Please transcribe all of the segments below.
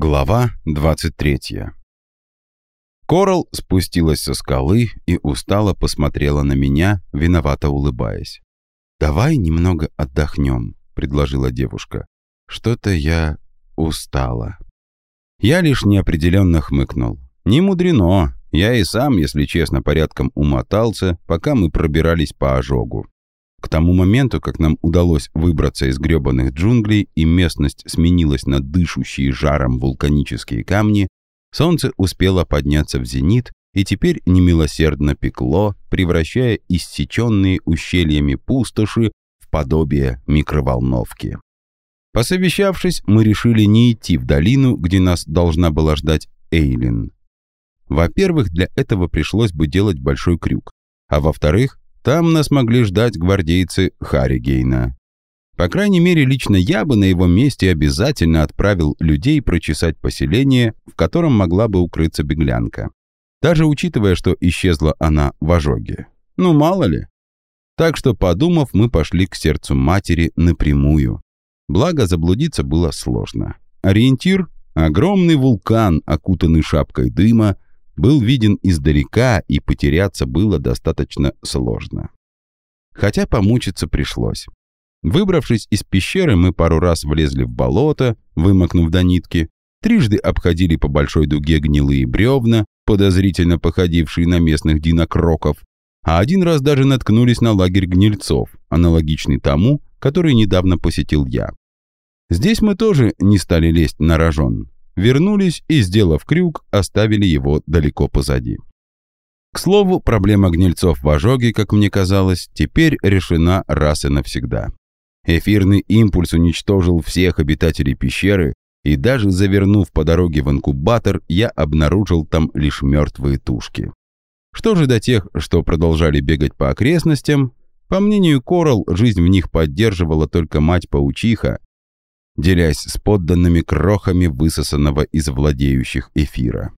Глава 23 Корал спустилась со скалы и устало посмотрела на меня, виновато улыбаясь. «Давай немного отдохнем», — предложила девушка. «Что-то я устала». Я лишь неопределенно хмыкнул. «Не мудрено. Я и сам, если честно, порядком умотался, пока мы пробирались по ожогу. К тому моменту, как нам удалось выбраться из гребаных джунглей и местность сменилась на дышущие жаром вулканические камни, солнце успело подняться в зенит и теперь немилосердно пекло, превращая иссеченные ущельями пустоши в подобие микроволновки. Посовещавшись, мы решили не идти в долину, где нас должна была ждать Эйлин. Во-первых, для этого пришлось бы делать большой крюк, а во-вторых, там нас могли ждать гвардейцы Харригейна. По крайней мере, лично я бы на его месте обязательно отправил людей прочесать поселение, в котором могла бы укрыться беглянка. Даже учитывая, что исчезла она в ожоге. Ну, мало ли. Так что, подумав, мы пошли к сердцу матери напрямую. Благо, заблудиться было сложно. Ориентир — огромный вулкан, окутанный шапкой дыма, был виден издалека, и потеряться было достаточно сложно. Хотя помучиться пришлось. Выбравшись из пещеры, мы пару раз влезли в болото, вымокнув до нитки, трижды обходили по большой дуге гнилые бревна, подозрительно походившие на местных динокроков, а один раз даже наткнулись на лагерь гнильцов, аналогичный тому, который недавно посетил я. Здесь мы тоже не стали лезть на рожон вернулись и, сделав крюк, оставили его далеко позади. К слову, проблема гнильцов в ожоге, как мне казалось, теперь решена раз и навсегда. Эфирный импульс уничтожил всех обитателей пещеры, и даже завернув по дороге в инкубатор, я обнаружил там лишь мертвые тушки. Что же до тех, что продолжали бегать по окрестностям, по мнению Корал, жизнь в них поддерживала только мать-паучиха, делясь с подданными крохами высосанного из владеющих эфира.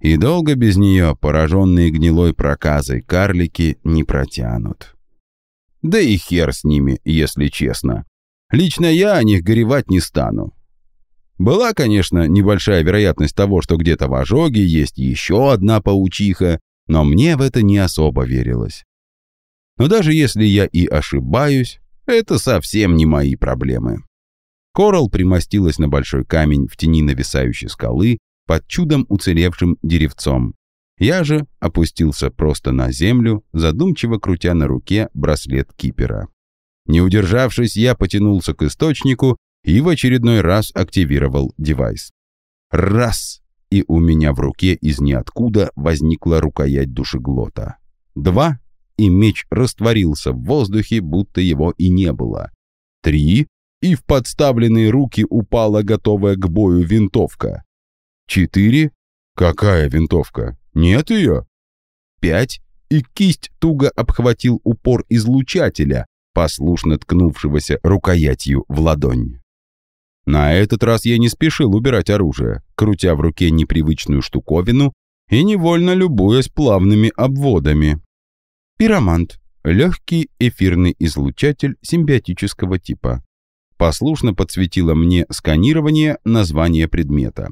И долго без нее, пораженные гнилой проказой, карлики не протянут. Да и хер с ними, если честно. Лично я о них горевать не стану. Была, конечно, небольшая вероятность того, что где-то в ожоге есть еще одна паучиха, но мне в это не особо верилось. Но даже если я и ошибаюсь, это совсем не мои проблемы. Корал примостилась на большой камень в тени нависающей скалы под чудом уцелевшим деревцом. Я же опустился просто на землю, задумчиво крутя на руке браслет кипера. Не удержавшись, я потянулся к источнику и в очередной раз активировал девайс. Раз! И у меня в руке из ниоткуда возникла рукоять душеглота. Два! И меч растворился в воздухе, будто его и не было. Три! И в подставленные руки упала готовая к бою винтовка. Четыре. Какая винтовка? Нет ее? Пять. И кисть туго обхватил упор излучателя, послушно ткнувшегося рукоятью в ладонь. На этот раз я не спешил убирать оружие, крутя в руке непривычную штуковину и невольно любуясь плавными обводами. Пиромант. Легкий эфирный излучатель симбиотического типа послушно подсветила мне сканирование названия предмета.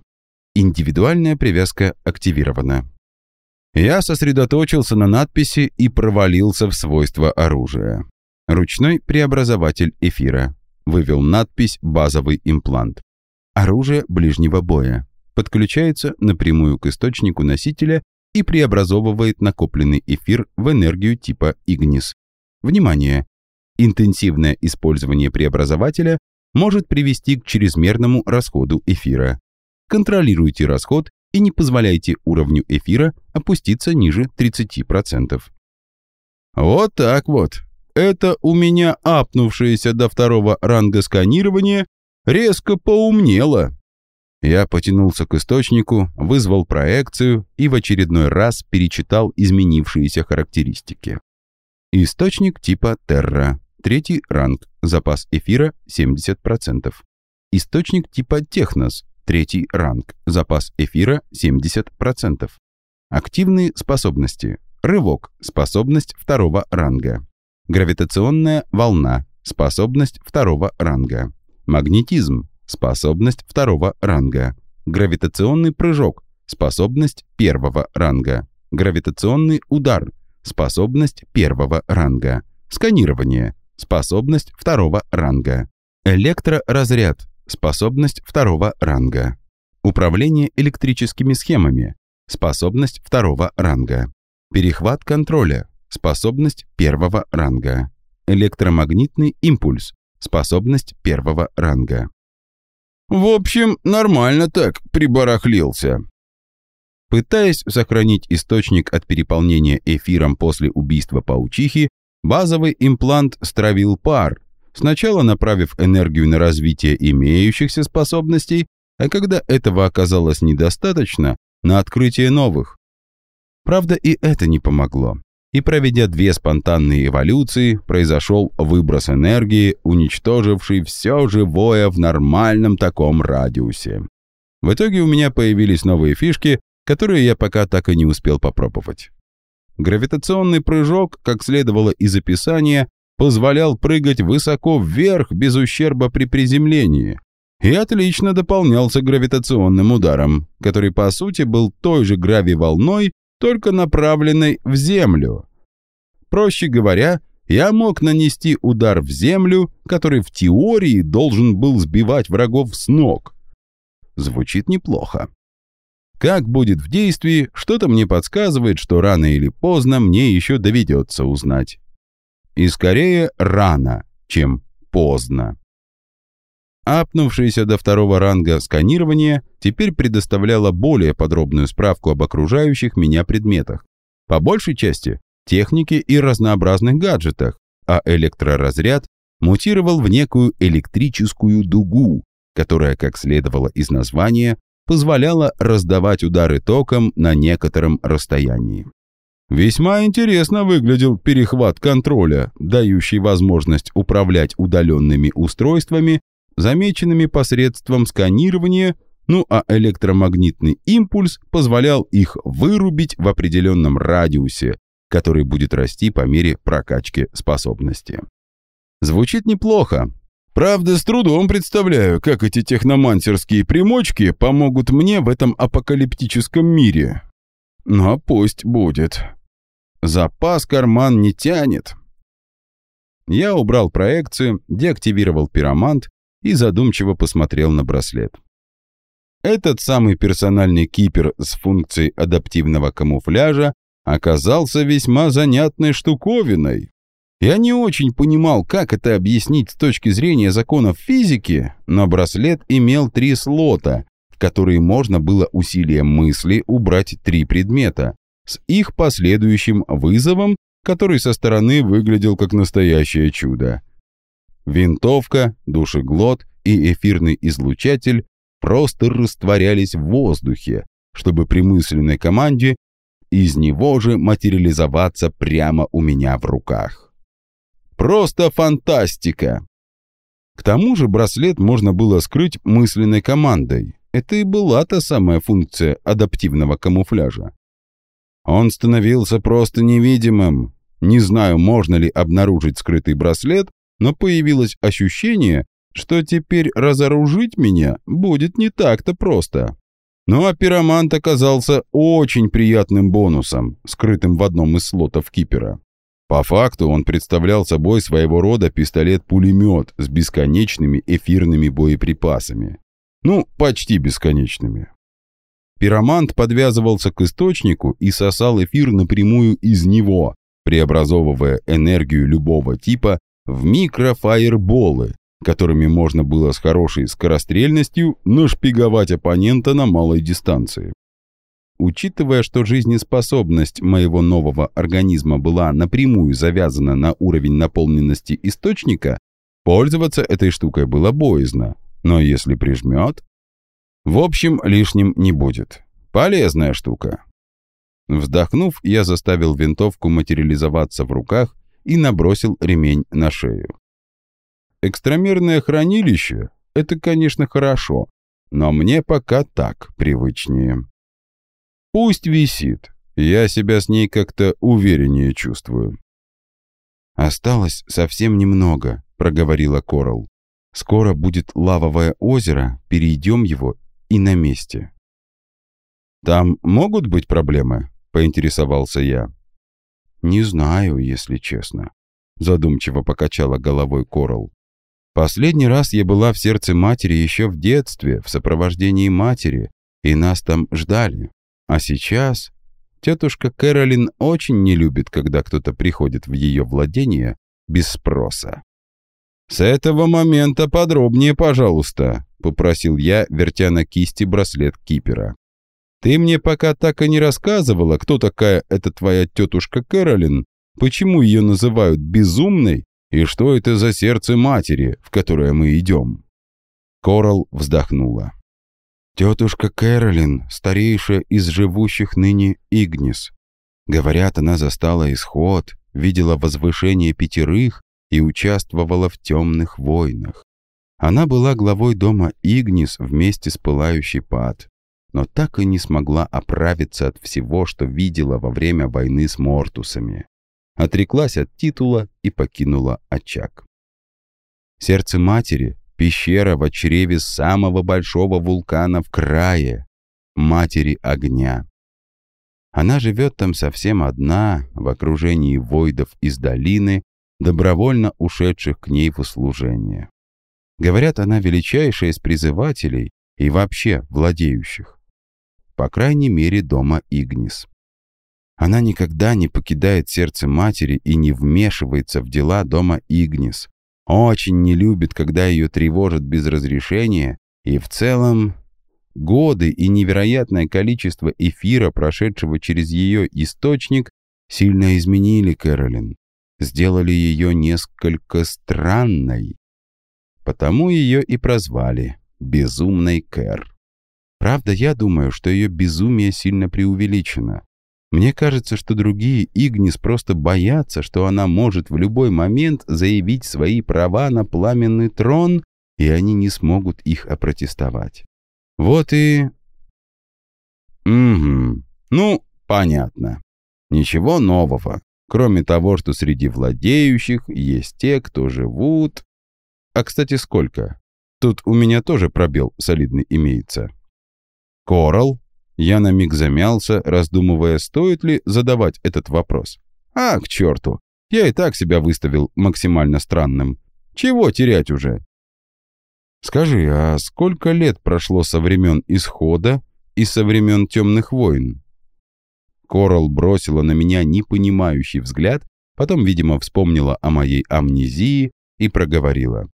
Индивидуальная привязка активирована. Я сосредоточился на надписи и провалился в свойства оружия. Ручной преобразователь эфира. Вывел надпись «Базовый имплант». Оружие ближнего боя. Подключается напрямую к источнику носителя и преобразовывает накопленный эфир в энергию типа Игнис. Внимание! Интенсивное использование преобразователя может привести к чрезмерному расходу эфира. Контролируйте расход и не позволяйте уровню эфира опуститься ниже 30%. Вот так вот. Это у меня апнувшееся до второго ранга сканирование резко поумнело. Я потянулся к источнику, вызвал проекцию и в очередной раз перечитал изменившиеся характеристики. Источник типа Терра. Третий ранг. Запас эфира 70%. Источник типа Технос. Третий ранг. Запас эфира 70%. Активные способности. Рывок. Способность второго ранга. Гравитационная волна. Способность второго ранга. Магнетизм. Способность второго ранга. Гравитационный прыжок. Способность первого ранга. Гравитационный удар. Способность первого ранга. Сканирование. Способность второго ранга. Электроразряд. Способность второго ранга. Управление электрическими схемами. Способность второго ранга. Перехват контроля. Способность первого ранга. Электромагнитный импульс. Способность первого ранга. В общем, нормально так прибарахлился. Пытаясь сохранить источник от переполнения эфиром после убийства паучихи, базовый имплант стравил пар, сначала направив энергию на развитие имеющихся способностей, а когда этого оказалось недостаточно, на открытие новых. Правда, и это не помогло. И проведя две спонтанные эволюции, произошел выброс энергии, уничтоживший все живое в нормальном таком радиусе. В итоге у меня появились новые фишки, которые я пока так и не успел попробовать. Гравитационный прыжок, как следовало из описания, позволял прыгать высоко вверх без ущерба при приземлении и отлично дополнялся гравитационным ударом, который по сути был той же грави-волной, только направленной в землю. Проще говоря, я мог нанести удар в землю, который в теории должен был сбивать врагов с ног. Звучит неплохо. Как будет в действии, что-то мне подсказывает, что рано или поздно мне еще доведется узнать. И скорее рано, чем поздно. Апнувшееся до второго ранга сканирование теперь предоставляло более подробную справку об окружающих меня предметах. По большей части технике и разнообразных гаджетах, а электроразряд мутировал в некую электрическую дугу, которая, как следовало из названия, позволяла раздавать удары током на некотором расстоянии. Весьма интересно выглядел перехват контроля, дающий возможность управлять удаленными устройствами, замеченными посредством сканирования, ну а электромагнитный импульс позволял их вырубить в определенном радиусе, который будет расти по мере прокачки способности. Звучит неплохо, Правда, с трудом представляю, как эти техномансерские примочки помогут мне в этом апокалиптическом мире. Но пусть будет. Запас карман не тянет. Я убрал проекцию, деактивировал пиромант и задумчиво посмотрел на браслет. Этот самый персональный кипер с функцией адаптивного камуфляжа оказался весьма занятной штуковиной. Я не очень понимал, как это объяснить с точки зрения законов физики, но браслет имел три слота, в которые можно было усилием мысли убрать три предмета, с их последующим вызовом, который со стороны выглядел как настоящее чудо. Винтовка, душеглот и эфирный излучатель просто растворялись в воздухе, чтобы при мысленной команде из него же материализоваться прямо у меня в руках. Просто фантастика! К тому же браслет можно было скрыть мысленной командой. Это и была та самая функция адаптивного камуфляжа. Он становился просто невидимым. Не знаю, можно ли обнаружить скрытый браслет, но появилось ощущение, что теперь разоружить меня будет не так-то просто. Ну а пиромант оказался очень приятным бонусом, скрытым в одном из слотов кипера. По факту он представлял собой своего рода пистолет-пулемет с бесконечными эфирными боеприпасами. Ну, почти бесконечными. Пиромант подвязывался к источнику и сосал эфир напрямую из него, преобразовывая энергию любого типа в микрофаерболы, которыми можно было с хорошей скорострельностью нашпиговать оппонента на малой дистанции. Учитывая, что жизнеспособность моего нового организма была напрямую завязана на уровень наполненности источника, пользоваться этой штукой было боязно. Но если прижмет... В общем, лишним не будет. Полезная штука. Вздохнув, я заставил винтовку материализоваться в руках и набросил ремень на шею. Экстрамерное хранилище — это, конечно, хорошо, но мне пока так привычнее. Пусть висит. Я себя с ней как-то увереннее чувствую. «Осталось совсем немного», — проговорила Корал. «Скоро будет лавовое озеро, перейдем его и на месте. «Там могут быть проблемы?» — поинтересовался я. «Не знаю, если честно», — задумчиво покачала головой Корал. «Последний раз я была в сердце матери еще в детстве, в сопровождении матери, и нас там ждали. А сейчас тетушка Кэролин очень не любит, когда кто-то приходит в ее владение без спроса. «С этого момента подробнее, пожалуйста», — попросил я, вертя на кисти браслет кипера. «Ты мне пока так и не рассказывала, кто такая эта твоя тетушка Кэролин, почему ее называют безумной и что это за сердце матери, в которое мы идем?» Корал вздохнула. «Тетушка Кэролин, старейшая из живущих ныне Игнис. Говорят, она застала исход, видела возвышение пятерых и участвовала в темных войнах. Она была главой дома Игнис вместе с пылающей пад, но так и не смогла оправиться от всего, что видела во время войны с Мортусами. Отреклась от титула и покинула очаг. Сердце матери — пещера в чреве самого большого вулкана в крае, матери огня. Она живет там совсем одна, в окружении войдов из долины, добровольно ушедших к ней в услужение. Говорят, она величайшая из призывателей и вообще владеющих. По крайней мере, дома Игнис. Она никогда не покидает сердце матери и не вмешивается в дела дома Игнис. Очень не любит, когда ее тревожат без разрешения, и в целом Годы и невероятное количество эфира, прошедшего через ее источник, сильно изменили Кэролин, сделали ее несколько странной. Потому ее и прозвали «Безумной Кэр». Правда, я думаю, что ее безумие сильно преувеличено. Мне кажется, что другие Игнис просто боятся, что она может в любой момент заявить свои права на пламенный трон, и они не смогут их опротестовать. Вот и... Угу. Ну, понятно. Ничего нового, кроме того, что среди владеющих есть те, кто живут... А, кстати, сколько? Тут у меня тоже пробел солидный имеется. Корал? Я на миг замялся, раздумывая, стоит ли задавать этот вопрос. А, к черту. Я и так себя выставил максимально странным. Чего терять уже? Скажи, а сколько лет прошло со времен Исхода и со времен Темных войн?» Корал бросила на меня непонимающий взгляд, потом, видимо, вспомнила о моей амнезии и проговорила.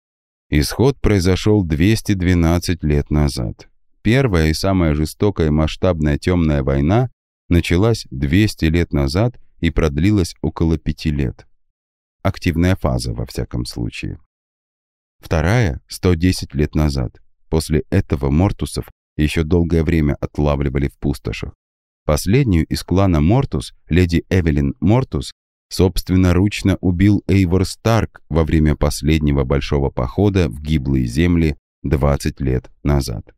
Исход произошел 212 лет назад. Первая и самая жестокая масштабная темная война началась 200 лет назад и продлилась около пяти лет. Активная фаза, во всяком случае. Вторая — 110 лет назад. После этого Мортусов еще долгое время отлавливали в пустошах. Последнюю из клана Мортус, леди Эвелин Мортус, собственноручно убил Эйвор Старк во время последнего большого похода в гиблые земли 20 лет назад.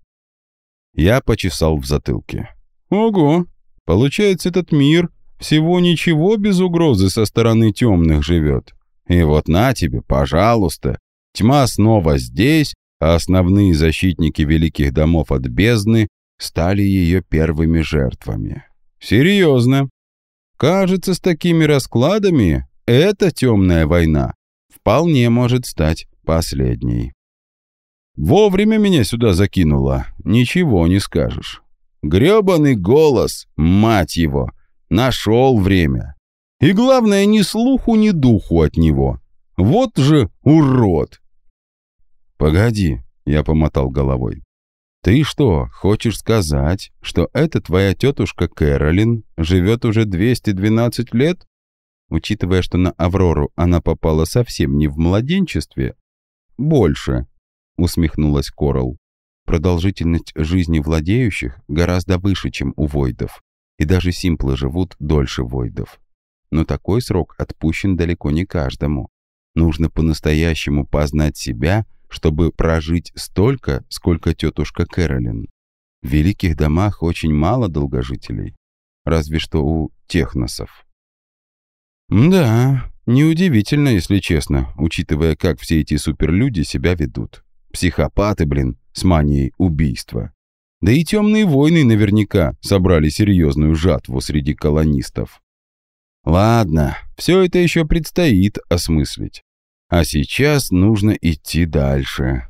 Я почесал в затылке. «Ого! Получается, этот мир всего ничего без угрозы со стороны темных живет. И вот на тебе, пожалуйста, Тьма снова здесь, а основные защитники великих домов от бездны стали ее первыми жертвами. Серьезно. Кажется, с такими раскладами эта темная война вполне может стать последней. Вовремя меня сюда закинуло, ничего не скажешь. Гребаный голос, мать его, нашел время. И главное, ни слуху, ни духу от него. Вот же урод!» «Погоди», — я помотал головой. «Ты что, хочешь сказать, что эта твоя тетушка Кэролин живет уже 212 лет? Учитывая, что на Аврору она попала совсем не в младенчестве?» «Больше», — усмехнулась Корал. «Продолжительность жизни владеющих гораздо выше, чем у войдов, и даже симплы живут дольше войдов. Но такой срок отпущен далеко не каждому. Нужно по-настоящему познать себя, чтобы прожить столько, сколько тетушка Кэролин. В великих домах очень мало долгожителей, разве что у техносов. Да, неудивительно, если честно, учитывая, как все эти суперлюди себя ведут. Психопаты, блин, с манией убийства. Да и темные войны наверняка собрали серьезную жатву среди колонистов. Ладно, все это еще предстоит осмыслить. А сейчас нужно идти дальше.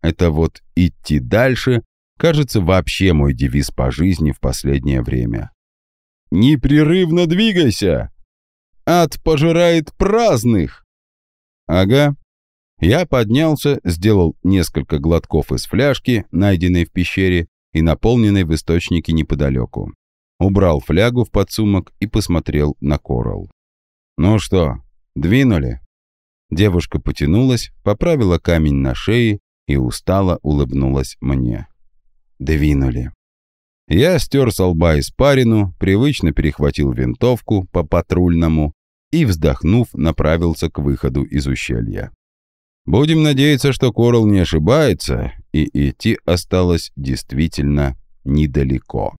Это вот «идти дальше» кажется вообще мой девиз по жизни в последнее время. «Непрерывно двигайся! Ад пожирает праздных!» Ага. Я поднялся, сделал несколько глотков из фляжки, найденной в пещере и наполненной в источнике неподалеку. Убрал флягу в подсумок и посмотрел на Корал. «Ну что, двинули?» Девушка потянулась, поправила камень на шее и устало улыбнулась мне. Двинули. Я стер с лба испарину, привычно перехватил винтовку по патрульному и, вздохнув, направился к выходу из ущелья. Будем надеяться, что Корал не ошибается, и идти осталось действительно недалеко.